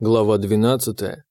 Глава 12.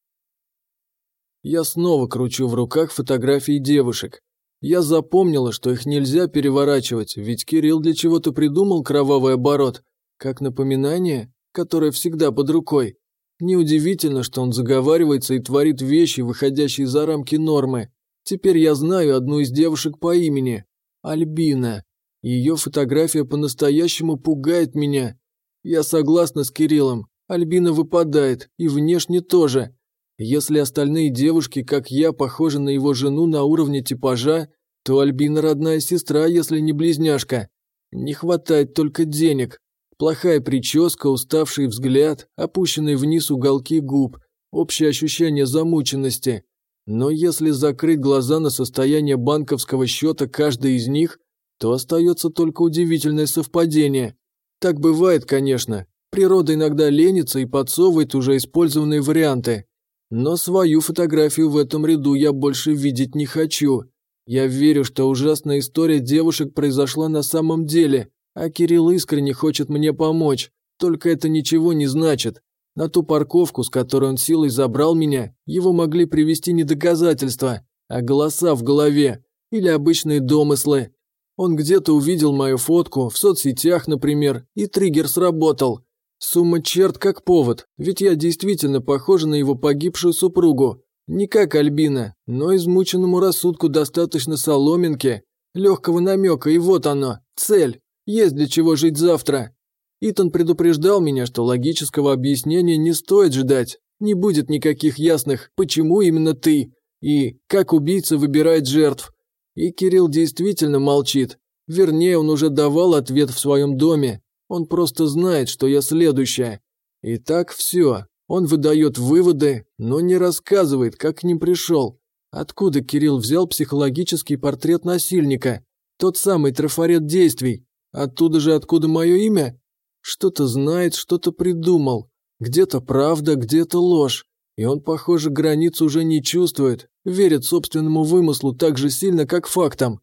Я снова кручу в руках фотографии девушек. Я запомнила, что их нельзя переворачивать, ведь Кирилл для чего-то придумал кровавый оборот, как напоминание, которое всегда под рукой. Неудивительно, что он заговаривается и творит вещи, выходящие за рамки нормы. Теперь я знаю одну из девушек по имени – Альбина. Ее фотография по-настоящему пугает меня. Я согласна с Кириллом, Альбина выпадает, и внешне тоже. Если остальные девушки, как я, похожи на его жену на уровне типажа, то Альбина родная сестра, если не близняшка. Не хватает только денег. Плохая прическа, уставший взгляд, опущенные вниз уголки губ, общее ощущение замученности. Но если закрыть глаза на состояние банковского счета каждой из них, то остается только удивительное совпадение. Так бывает, конечно, Природа иногда ленится и подсовывает уже использованные варианты. Но свою фотографию в этом ряду я больше видеть не хочу. Я верю, что ужасная история девушек произошла на самом деле, а Кирилл искренне хочет мне помочь. Только это ничего не значит. На ту парковку, с которой он силой забрал меня, его могли привести не доказательства, а голоса в голове или обычные домыслы. Он где-то увидел мою фотку, в соцсетях, например, и триггер сработал. Сумма черт как повод, ведь я действительно похожа на его погибшую супругу. Не как Альбина, но измученному рассудку достаточно соломинки, легкого намека, и вот оно, цель. Есть для чего жить завтра. Итан предупреждал меня, что логического объяснения не стоит ждать. Не будет никаких ясных «почему именно ты?» и «как убийца выбирает жертв». И Кирилл действительно молчит. Вернее, он уже давал ответ в своем доме, он просто знает, что я следующая. И так все. Он выдает выводы, но не рассказывает, как к ним пришел. Откуда Кирилл взял психологический портрет насильника? Тот самый трафарет действий. Оттуда же, откуда мое имя? Что-то знает, что-то придумал. Где-то правда, где-то ложь. И он, похоже, границ уже не чувствует, верит собственному вымыслу так же сильно, как фактам.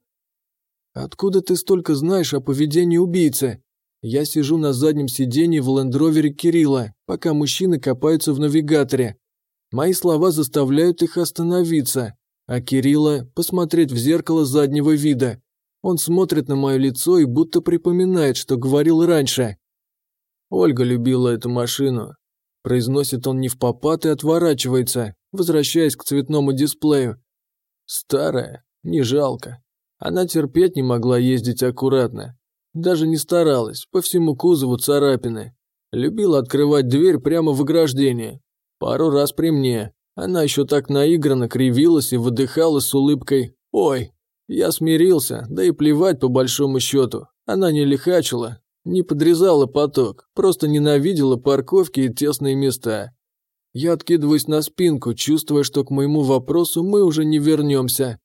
«Откуда ты столько знаешь о поведении убийцы?» Я сижу на заднем сиденье в лендровере Кирилла, пока мужчины копаются в навигаторе. Мои слова заставляют их остановиться, а Кирилла посмотреть в зеркало заднего вида. Он смотрит на мое лицо и будто припоминает, что говорил раньше. Ольга любила эту машину. Произносит он не в попад и отворачивается, возвращаясь к цветному дисплею. Старая, не жалко. Она терпеть не могла ездить аккуратно. Даже не старалась, по всему кузову царапины. Любила открывать дверь прямо в ограждение. Пару раз при мне. Она еще так наигранно кривилась и выдыхала с улыбкой «Ой». Я смирился, да и плевать по большому счету. Она не лихачила, не подрезала поток, просто ненавидела парковки и тесные места. Я откидываюсь на спинку, чувствуя, что к моему вопросу мы уже не вернемся.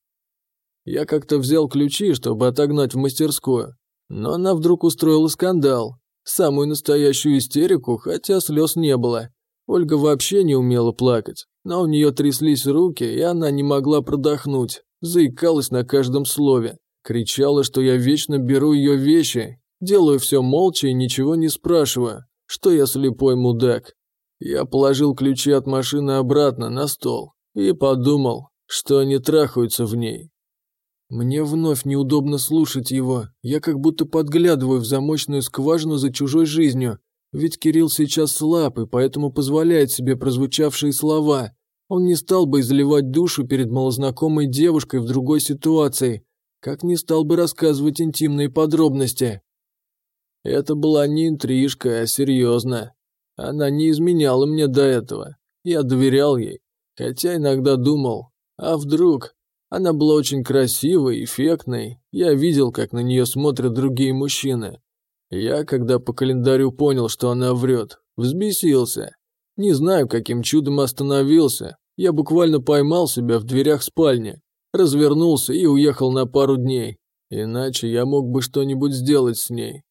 Я как-то взял ключи, чтобы отогнать в мастерскую. Но она вдруг устроила скандал. Самую настоящую истерику, хотя слез не было. Ольга вообще не умела плакать, но у нее тряслись руки, и она не могла продохнуть. Заикалась на каждом слове. Кричала, что я вечно беру ее вещи, делаю все молча и ничего не спрашиваю, что я слепой мудак. Я положил ключи от машины обратно на стол и подумал, что они трахаются в ней. Мне вновь неудобно слушать его. Я как будто подглядываю в замочную скважину за чужой жизнью. Ведь Кирилл сейчас слаб и поэтому позволяет себе прозвучавшие слова. Он не стал бы изливать душу перед малознакомой девушкой в другой ситуации, как не стал бы рассказывать интимные подробности. Это была не интрижка, а серьезно. Она не изменяла мне до этого. Я доверял ей, хотя иногда думал, а вдруг... Она была очень красивой, эффектной. Я видел, как на нее смотрят другие мужчины. Я, когда по календарю понял, что она врет, взбесился. Не знаю, каким чудом остановился. Я буквально поймал себя в дверях спальни, развернулся и уехал на пару дней. Иначе я мог бы что-нибудь сделать с ней.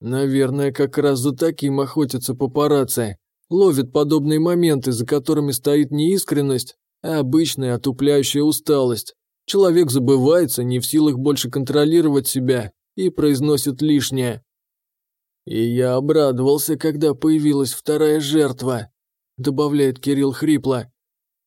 Наверное, как раз за таким охотятся папарацци. Ловят подобные моменты, за которыми стоит неискренность, а обычная отупляющая усталость. Человек забывается, не в силах больше контролировать себя и произносит лишнее. И я обрадовался, когда появилась вторая жертва. добавляет Кирилл хрипло.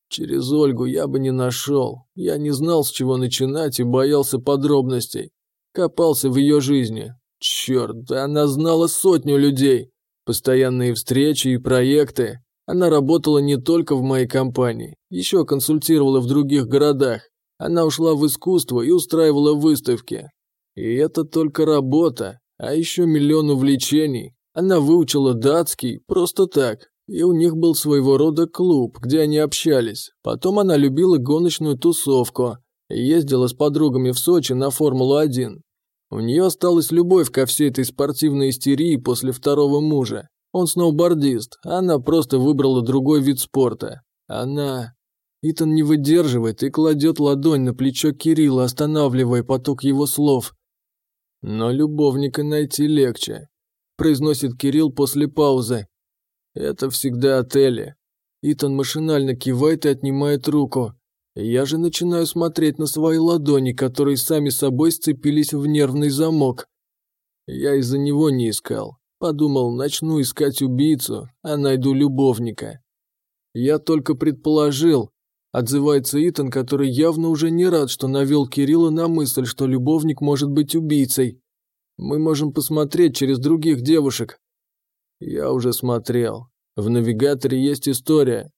Через Ольгу я бы не нашел. Я не знал, с чего начинать и боялся подробностей. Копался в ее жизни. Черт, да она знала сотню людей. Постоянные встречи и проекты. Она работала не только в моей компании, еще консультировала в других городах. Она ушла в искусство и устраивала выставки. И это только работа, а еще миллион увлечений. Она выучила датский просто так, и у них был своего рода клуб, где они общались. Потом она любила гоночную тусовку ездила с подругами в Сочи на Формулу-1. У нее осталась любовь ко всей этой спортивной истерии после второго мужа. Он сноубордист, она просто выбрала другой вид спорта. Она... Итан не выдерживает и кладет ладонь на плечо Кирилла, останавливая поток его слов. Но любовника найти легче, произносит Кирилл после паузы. Это всегда отели. Итан машинально кивает и отнимает руку. Я же начинаю смотреть на свои ладони, которые сами собой сцепились в нервный замок. Я из-за него не искал. Подумал, начну искать убийцу, а найду любовника. Я только предположил, отзывается Итан, который явно уже не рад, что навел Кирилла на мысль, что любовник может быть убийцей. Мы можем посмотреть через других девушек. Я уже смотрел. В навигаторе есть история.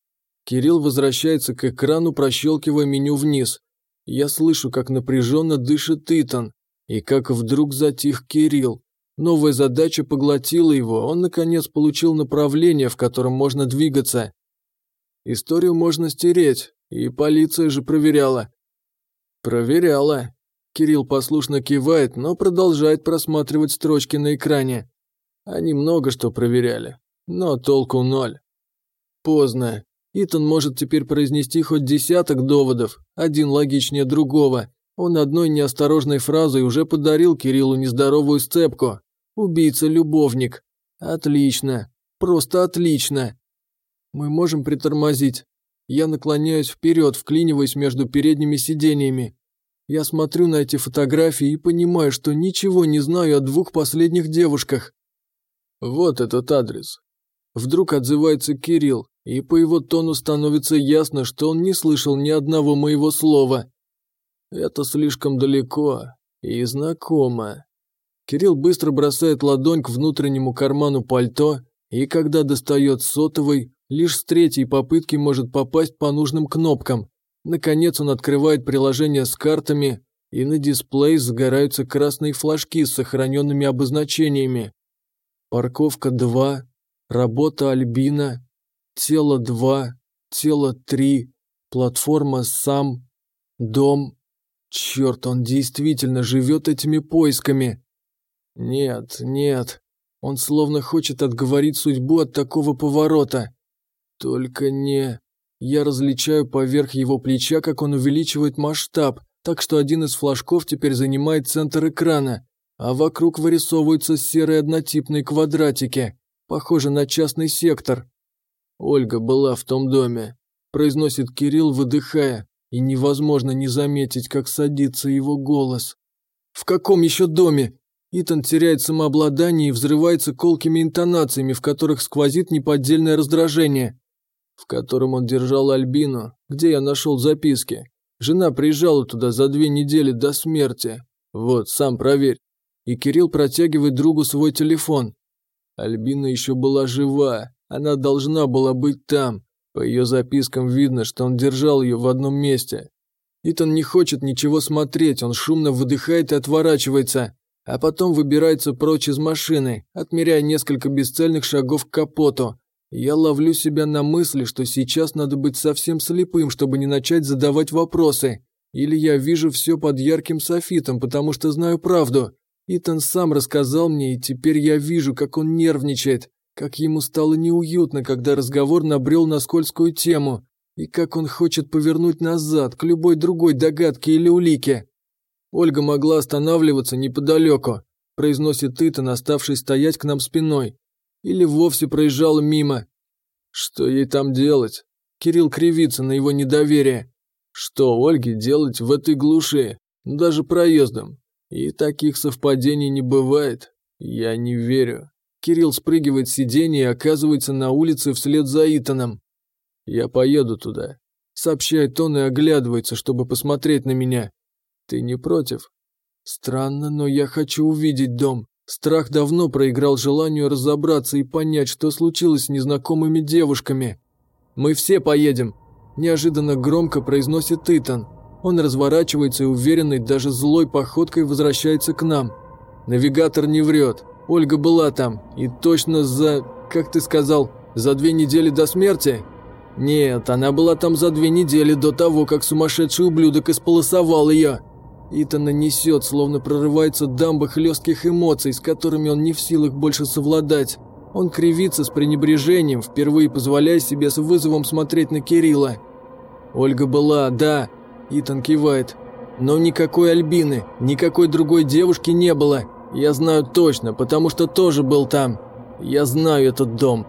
Кирилл возвращается к экрану, прощелкивая меню вниз. Я слышу, как напряженно дышит Итан, и как вдруг затих Кирилл. Новая задача поглотила его, он наконец получил направление, в котором можно двигаться. Историю можно стереть, и полиция же проверяла. Проверяла. Кирилл послушно кивает, но продолжает просматривать строчки на экране. Они много что проверяли, но толку ноль. Поздно. Итан может теперь произнести хоть десяток доводов, один логичнее другого. Он одной неосторожной фразой уже подарил Кириллу нездоровую сцепку. Убийца-любовник. Отлично. Просто отлично. Мы можем притормозить. Я наклоняюсь вперед, вклиниваясь между передними сидениями. Я смотрю на эти фотографии и понимаю, что ничего не знаю о двух последних девушках. Вот этот адрес. Вдруг отзывается Кирилл, и по его тону становится ясно, что он не слышал ни одного моего слова. Это слишком далеко и знакомо. Кирилл быстро бросает ладонь к внутреннему карману пальто, и когда достает сотовый, лишь с третьей попытки может попасть по нужным кнопкам. Наконец он открывает приложение с картами, и на дисплее загораются красные флажки с сохраненными обозначениями. Парковка 2, работа Альбина, тело 2, тело 3, платформа сам, дом. Черт, он действительно живет этими поисками. Нет, нет. Он словно хочет отговорить судьбу от такого поворота. Только не... Я различаю поверх его плеча, как он увеличивает масштаб, так что один из флажков теперь занимает центр экрана, а вокруг вырисовываются серые однотипные квадратики, похоже на частный сектор. Ольга была в том доме, произносит Кирилл, выдыхая, и невозможно не заметить, как садится его голос. В каком еще доме? Итан теряет самообладание и взрывается колкими интонациями, в которых сквозит неподдельное раздражение. В котором он держал Альбину, где я нашел записки. Жена приезжала туда за две недели до смерти. Вот, сам проверь. И Кирилл протягивает другу свой телефон. Альбина еще была жива, она должна была быть там. По ее запискам видно, что он держал ее в одном месте. Итан не хочет ничего смотреть, он шумно выдыхает и отворачивается а потом выбирается прочь из машины, отмеряя несколько бесцельных шагов к капоту. Я ловлю себя на мысли, что сейчас надо быть совсем слепым, чтобы не начать задавать вопросы. Или я вижу все под ярким софитом, потому что знаю правду. Итан сам рассказал мне, и теперь я вижу, как он нервничает, как ему стало неуютно, когда разговор набрел на скользкую тему, и как он хочет повернуть назад к любой другой догадке или улике. Ольга могла останавливаться неподалеку, произносит Итан, оставший стоять к нам спиной. Или вовсе проезжала мимо. Что ей там делать? Кирилл кривится на его недоверие. Что Ольге делать в этой глуши? Даже проездом. И таких совпадений не бывает. Я не верю. Кирилл спрыгивает с сиденья и оказывается на улице вслед за Итаном. «Я поеду туда», – сообщает он и оглядывается, чтобы посмотреть на меня. «Ты не против?» «Странно, но я хочу увидеть дом. Страх давно проиграл желанию разобраться и понять, что случилось с незнакомыми девушками. Мы все поедем», – неожиданно громко произносит Итан. Он разворачивается и уверенной, даже злой походкой возвращается к нам. Навигатор не врет. Ольга была там. И точно за... Как ты сказал? За две недели до смерти? Нет, она была там за две недели до того, как сумасшедший ублюдок исполосовал ее. Итана несет, словно прорывается дамба хлестких эмоций, с которыми он не в силах больше совладать. Он кривится с пренебрежением, впервые позволяя себе с вызовом смотреть на Кирилла. Ольга была, да, Итан кивает. Но никакой Альбины, никакой другой девушки не было. Я знаю точно, потому что тоже был там. Я знаю этот дом.